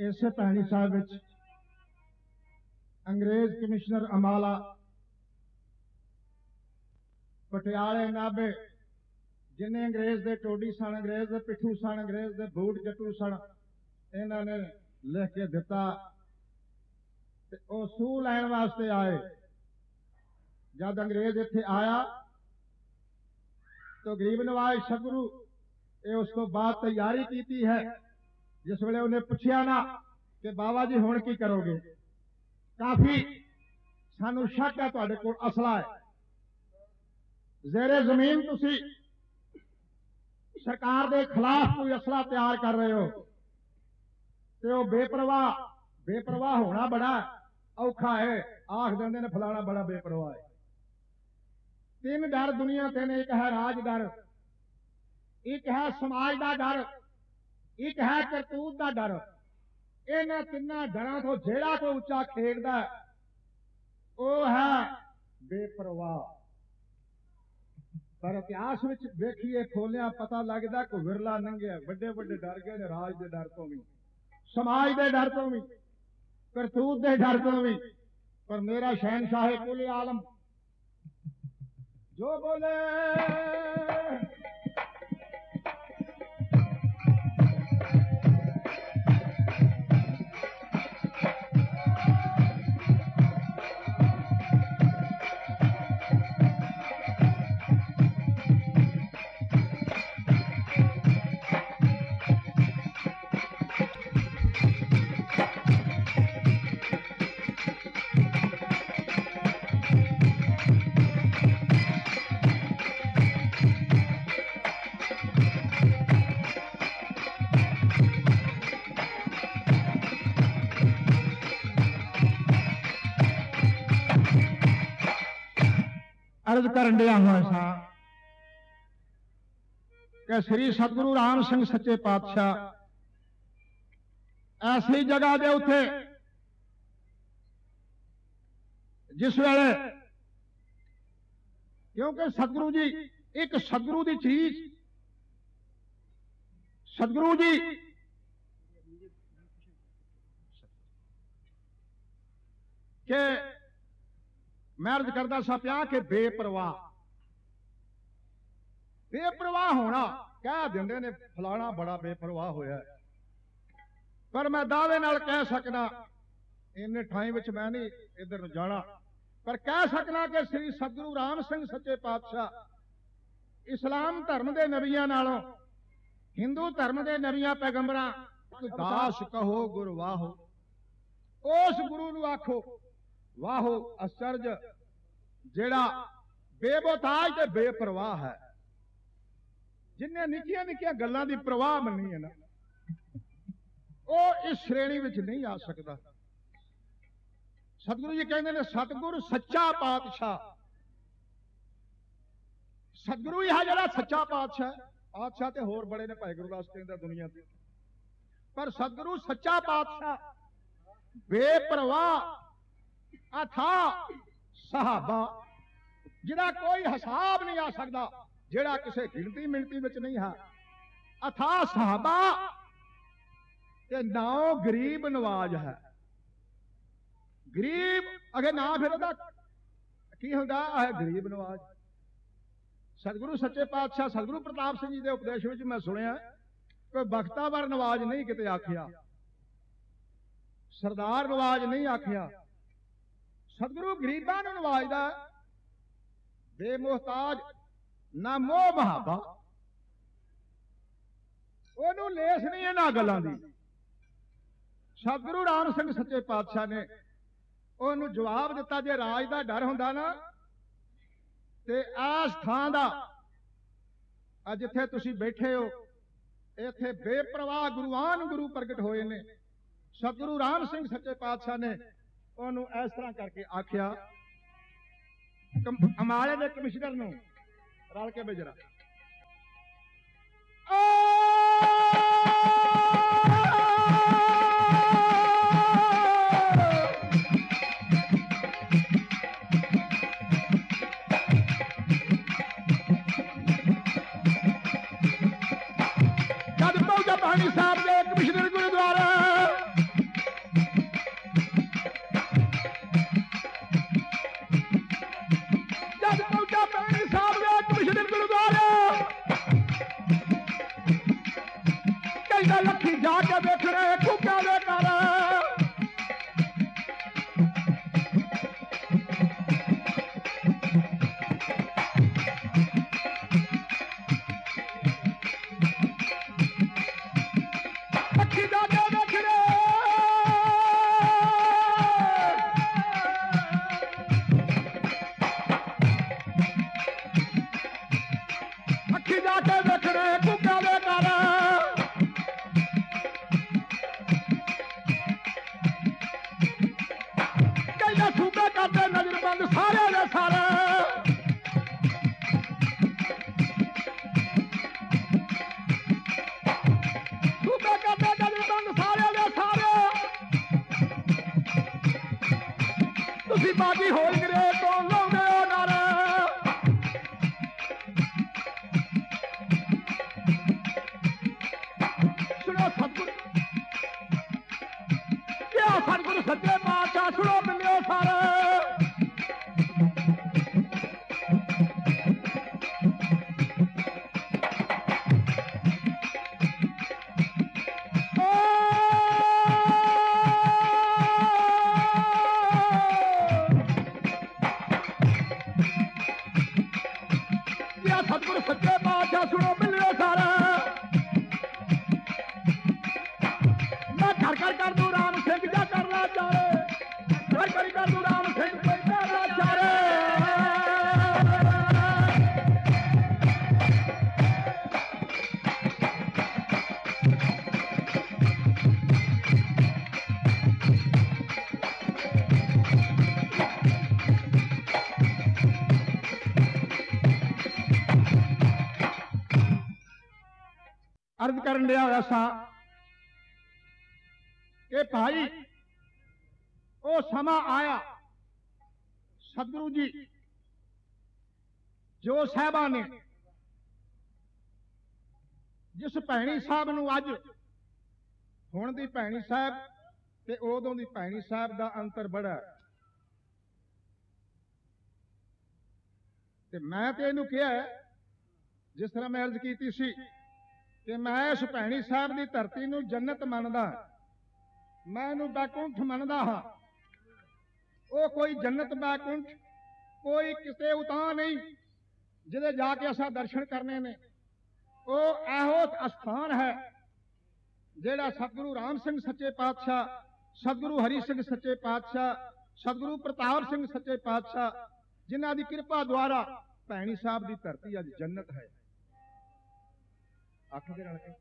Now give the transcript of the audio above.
ਇਸੇ ਭੈਣੀ ਸਾਹਿਬ ਵਿੱਚ ਅੰਗਰੇਜ਼ ਕਮਿਸ਼ਨਰ ਅਮਾਲਾ ਪਟਿਆਲੇ ਨਾਭੇ ਜਿੰਨੇ ਅੰਗਰੇਜ਼ ਦੇ ਟੋਡੀ ਸਨ ਅੰਗਰੇਜ਼ ਦੇ ਪਿੱਠੂ ਸਨ ਅੰਗਰੇਜ਼ ਦੇ ਬੂਟ ਜੱਟੂ ਸਨ ਇਹਨਾਂ ਨੇ ਲਿਖ ਕੇ ਦਿੱਤਾ ਤੇ ਉਹ ਸੂ ਲੈਣ ਵਾਸਤੇ ਆਏ ਜਦ ਅੰਗਰੇਜ਼ ਇੱਥੇ ਆਇਆ ਤਾਂ ਗਰੀਬ ਨਵਾਜ਼ ਸ਼ਗਰੂ ਇਹ ਉਸ ਤੋਂ ਬਾਅਦ ਤਿਆਰੀ ਕੀਤੀ ਹੈ ਜਿਸ ਵੇਲੇ ਉਹਨੇ ਪੁੱਛਿਆ ਨਾ ਕਿ ਬਾਬਾ ਜੀ ਹੁਣ ਕੀ ਕਰੋਗੇ? ਕਾਫੀ ਸਾਨੂੰ ਸ਼ੱਕ ਹੈ ਤੁਹਾਡੇ ਕੋਲ ਅਸਲਾ ਹੈ। ਜ਼ੇਰੇ ਜ਼ਮੀਨ ਤੁਸੀਂ ਸਰਕਾਰ ਦੇ ਖਿਲਾਫ ਕੋਈ ਅਸਲਾ ਤਿਆਰ ਕਰ ਰਹੇ ਹੋ ਤੇ ਉਹ ਬੇਪਰਵਾਹ ਬੇਪਰਵਾਹ ਹੋਣਾ ਬੜਾ ਔਖਾ ਹੈ। ਆਖ ਦਿੰਦੇ ਨੇ ਫਲਾਣਾ ਬੜਾ ਬੇਪਰਵਾਹ ਹੈ। ਤਿੰਨ ਡਰ ਦੁਨੀਆ ਤੇ ਨੇ, ਇੱਕ ਹੈ ਰਾਜ ਡਰ, ਇੱਕ ਹੈ ਸਮਾਜ ਦਾ ਡਰ। ਇੱਕ ਹੈ ਕਰਤੂਤ ਦਾ ਡਰ। ਇਹਨਾਂ ਤਿੰਨਾਂ ਡਰਾਂ ਤੋਂ ਜਿਹੜਾ ਕੋਈ ਉੱਚਾ ਖੇਡਦਾ ਉਹ ਹੈ ਬੇਪਰਵਾਹ। ਪਰ ਇਤਿਹਾਸ ਵਿੱਚ ਵੇਖੀਏ, ਖੋਲਿਆ, ਪਤਾ ਲੱਗਦਾ ਕਿ ਵਿਰਲਾ ਲੰਘਿਆ ਵੱਡੇ ਵੱਡੇ ਡਰ ਗਏ ਨੇ, ਰਾਜ ਦੇ ਡਰ ਤੋਂ ਵੀ, ਸਮਾਜ ਦੇ ਡਰ ਤੋਂ ਵੀ, ਕਰਤੂਤ ਦੇ ਡਰ ਤੋਂ ਵੀ। ਪਰ ਮੇਰਾ ਸ਼ਹਿਨशाह ਕੁਲ ਆਲਮ। ਜੋ ਬੋਲੇ ਅਰਜ਼ ਕਰਨ ਡਿਆ ਹਾਂ ਸਾਂ ਕਿ ਸ੍ਰੀ ਸਤਿਗੁਰੂ ਰਾਮ ਸਿੰਘ ਸੱਚੇ ਪਾਤਸ਼ਾਹ ਐਸੀ ਜਗ੍ਹਾ ਦੇ ਉੱਤੇ ਜਿਸ ਵੇਲੇ ਕਿਉਂਕਿ ਸਤਿਗੁਰੂ ਜੀ ਇੱਕ ਸਤਿਗੁਰੂ ਦੀ ਚੀਜ਼, ਸਤਿਗੁਰੂ ਜੀ ਕਿ ਮੈਂ ਅਰਜ਼ ਕਰਦਾ ਸਾਂ ਪਿਆ ਕਿ ਬੇਪਰਵਾਹ। ਬੇਪਰਵਾਹ ਹੋਣਾ, ਕਹਿ ਦਿੰਦੇ ਨੇ, ਫਲਾਣਾ ਬੜਾ ਬੇਪਰਵਾਹ ਹੋਇਆ ਪਰ ਮੈਂ ਦਾਅਵੇ ਨਾਲ ਕਹਿ ਸਕਦਾ, ਇੰਨੇ ਠਾਈ ਵਿੱਚ ਮੈਂ ਨਹੀਂ ਇਧਰ ਨੂੰ ਜਾਣਾ। ਪਰ ਕਹਿ ਸਕਦਾ ਕਿ ਸ੍ਰੀ ਸਤਿਗੁਰੂ ਰਾਮ ਸਿੰਘ ਸੱਚੇ ਪਾਤਸ਼ਾਹ ਇਸਲਾਮ ਧਰਮ ਦੇ ਨਬੀਆਂ ਨਾਲੋਂ, ਹਿੰਦੂ ਧਰਮ ਦੇ ਨਬੀਆਂ ਪੈਗੰਬਰਾਂ ਦਾਸ ਕਹੋ, ਗੁਰਵਾਹੋ। ਉਸ ਗੁਰੂ ਨੂੰ ਆਖੋ ਵਾਹੋ ਅਚਰਜ ਜਿਹੜਾ ਬੇਬੋਤਾਜ ਤੇ ਬੇਪਰਵਾਹ ਹੈ। ਜਿੰਨੇ ਨਿੱਕੀਆਂ ਨਿੱਕੀਆਂ ਗੱਲਾਂ ਦੀ ਪ੍ਰਵਾਹ ਮੰਨੀ ਹੈ ਨਾ, ਉਹ ਇਸ ਸ਼੍ਰੇਣੀ ਵਿੱਚ ਨਹੀਂ ਆ ਸਕਦਾ। ਸਤਿਗੁਰੂ ਜੀ ਕਹਿੰਦੇ ਨੇ, ਸਤਿਗੁਰ ਸੱਚਾ ਪਾਤਸ਼ਾਹ। ਸਤਿਗੁਰੂ ਹੀ ਹੈ ਜਿਹੜਾ ਸੱਚਾ ਪਾਤਸ਼ਾਹ ਪਾਤਸ਼ਾਹ ਤੇ ਹੋਰ ਬੜੇ ਨੇ ਭਾਈ ਗੁਰਦਾਸ ਕਹਿੰਦਾ ਦੁਨੀਆ ਤੇ। ਪਰ ਸਤਿਗੁਰੂ ਸੱਚਾ ਪਾਤਸ਼ਾਹ, ਬੇਪਰਵਾਹ ਅਥਾ ਸਹਾਬਾ ਜਿਹੜਾ ਕੋਈ ਹਿਸਾਬ ਨਹੀਂ ਆ ਸਕਦਾ, ਜਿਹੜਾ ਕਿਸੇ ਗਿਣਤੀ ਮਿਣਤੀ ਵਿੱਚ ਨਹੀਂ ਹੈ। ਅਥਾ ਸਹਾਬਾ, ਤੇ ਨਾਉ ਗਰੀਬ ਨਵਾਜ ਹੈ। ਗਰੀਬ ਅਗੇ ਨਾ ਫਿਰ ਉਹਦਾ ਕੀ ਹੁੰਦਾ? ਹੈ ਗਰੀਬ ਨਵਾਜ। ਸਤਿਗੁਰੂ ਸੱਚੇ ਪਾਤਸ਼ਾਹ, ਸਤਿਗੁਰੂ ਪ੍ਰਤਾਪ ਸਿੰਘ ਜੀ ਦੇ ਉਪਦੇਸ਼ ਵਿੱਚ ਮੈਂ ਸੁਣਿਆ, ਕੋਈ ਬਖਤਾਵਰ ਨਵਾਜ ਨਹੀਂ ਕਿਤੇ ਆਖਿਆ। ਸਰਦਾਰ ਨਵਾਜ ਨਹੀਂ ਆਖਿਆ। ਸਤਿਗੁਰੂ ਗਰੀਬਾਂ ਨੂੰ ਨਵਾਜਦਾ ਹੈ। ਬੇਮੁਹਤਾਜ ਨਾ ਮੋਹ ਮਹਾਬਾ। ਉਹਨੂੰ ਲੇਸ ਨਹੀਂ ਇਹਨਾਂ ਗੱਲਾਂ ਦੀ। ਸਤਿਗੁਰੂ ਰਾਮ ਸਿੰਘ ਸੱਚੇ ਪਾਤਸ਼ਾਹ ਨੇ ਉਹਨੂੰ ਜਵਾਬ ਦਿੱਤਾ, ਜੇ ਰਾਜ ਦਾ ਡਰ ਹੁੰਦਾ ਨਾ, ਤੇ ਆਸ ਥਾਂ ਦਾ ਅੱਜ ਜਿੱਥੇ ਤੁਸੀਂ ਬੈਠੇ ਹੋ, ਇੱਥੇ ਬੇਪਰਵਾਹ ਗੁਰੂਆਨ ਗੁਰੂ ਪ੍ਰਗਟ ਹੋਏ ਨੇ। ਸਤਿਗੁਰੂ ਰਾਮ ਸਿੰਘ ਸੱਚੇ ਪਾਤਸ਼ਾਹ ਨੇ ਉਹਨੂੰ ਇਸ ਤਰ੍ਹਾਂ ਕਰਕੇ ਆਖਿਆ ਅਮਾਲੇ ਦੇ ਕਮਿਸ਼ਨਰ ਨੂੰ। ਰਲ ਕੇ ਬਜਰਾ ਤੁਸੀਂ ਬਾਗੀ ਹੋਈ ਗਰੇ ਤੋਂ ਕਰਨ ਲਿਆ ਹੋਇਆ ਸਾਂ। ਕਿ ਭਾਈ, ਉਹ ਸਮਾਂ ਆਇਆ। ਸਤਿਗੁਰੂ ਜੀ, ਜੋ ਸਾਹਿਬਾਂ ਨੇ, ਜਿਸ ਭੈਣੀ ਸਾਹਿਬ ਨੂੰ ਅੱਜ, ਹੁਣ ਦੀ ਭੈਣੀ ਸਾਹਿਬ ਤੇ ਉਦੋਂ ਦੀ ਭੈਣੀ ਸਾਹਿਬ ਦਾ ਅੰਤਰ ਬੜਾ ਤੇ ਮੈਂ ਤੇ ਇਹਨੂੰ ਕਿਹਾ ਜਿਸ ਤਰ੍ਹਾਂ ਮੈਂ ਅਰਜ਼ ਕੀਤੀ ਸੀ ਕਿ ਮੈਂ ਇਸ ਭੈਣੀ ਸਾਹਿਬ ਦੀ ਧਰਤੀ ਨੂੰ ਜੰਨਤ ਮੰਨਦਾ ਮੈਂ ਇਹਨੂੰ ਬੈਕੁੰਠ ਮੰਨਦਾ ਹਾਂ। ਉਹ ਕੋਈ ਜੰਨਤ ਬੈਕੁੰਠ, ਕੋਈ ਕਿਤੇ ਉਤਾਂ ਨਹੀਂ ਜਿਹਦੇ ਜਾ ਕੇ ਅਸਾਂ ਦਰਸ਼ਨ ਕਰਨੇ ਨੇ। ਉਹ ਇਹੋ ਅਸਥਾਨ ਹੈ ਜਿਹੜਾ ਸਤਿਗੁਰੂ ਰਾਮ ਸਿੰਘ ਸੱਚੇ ਪਾਤਸ਼ਾਹ, ਸਤਿਗੁਰੂ ਹਰੀ ਸਿੰਘ ਸੱਚੇ ਪਾਤਸ਼ਾਹ, ਸਤਿਗੁਰੂ ਪ੍ਰਤਾਪ ਸਿੰਘ ਸੱਚੇ ਪਾਤਸ਼ਾਹ, ਜਿਨ੍ਹਾਂ ਦੀ ਕਿਰਪਾ ਦੁਆਰਾ ਭੈਣੀ ਸਾਹਿਬ ਦੀ ਧਰਤੀ ਅੱਜ ਜੰਨਤ ਹੈ। ਆਖਦੇ ਰਲ ਕੇ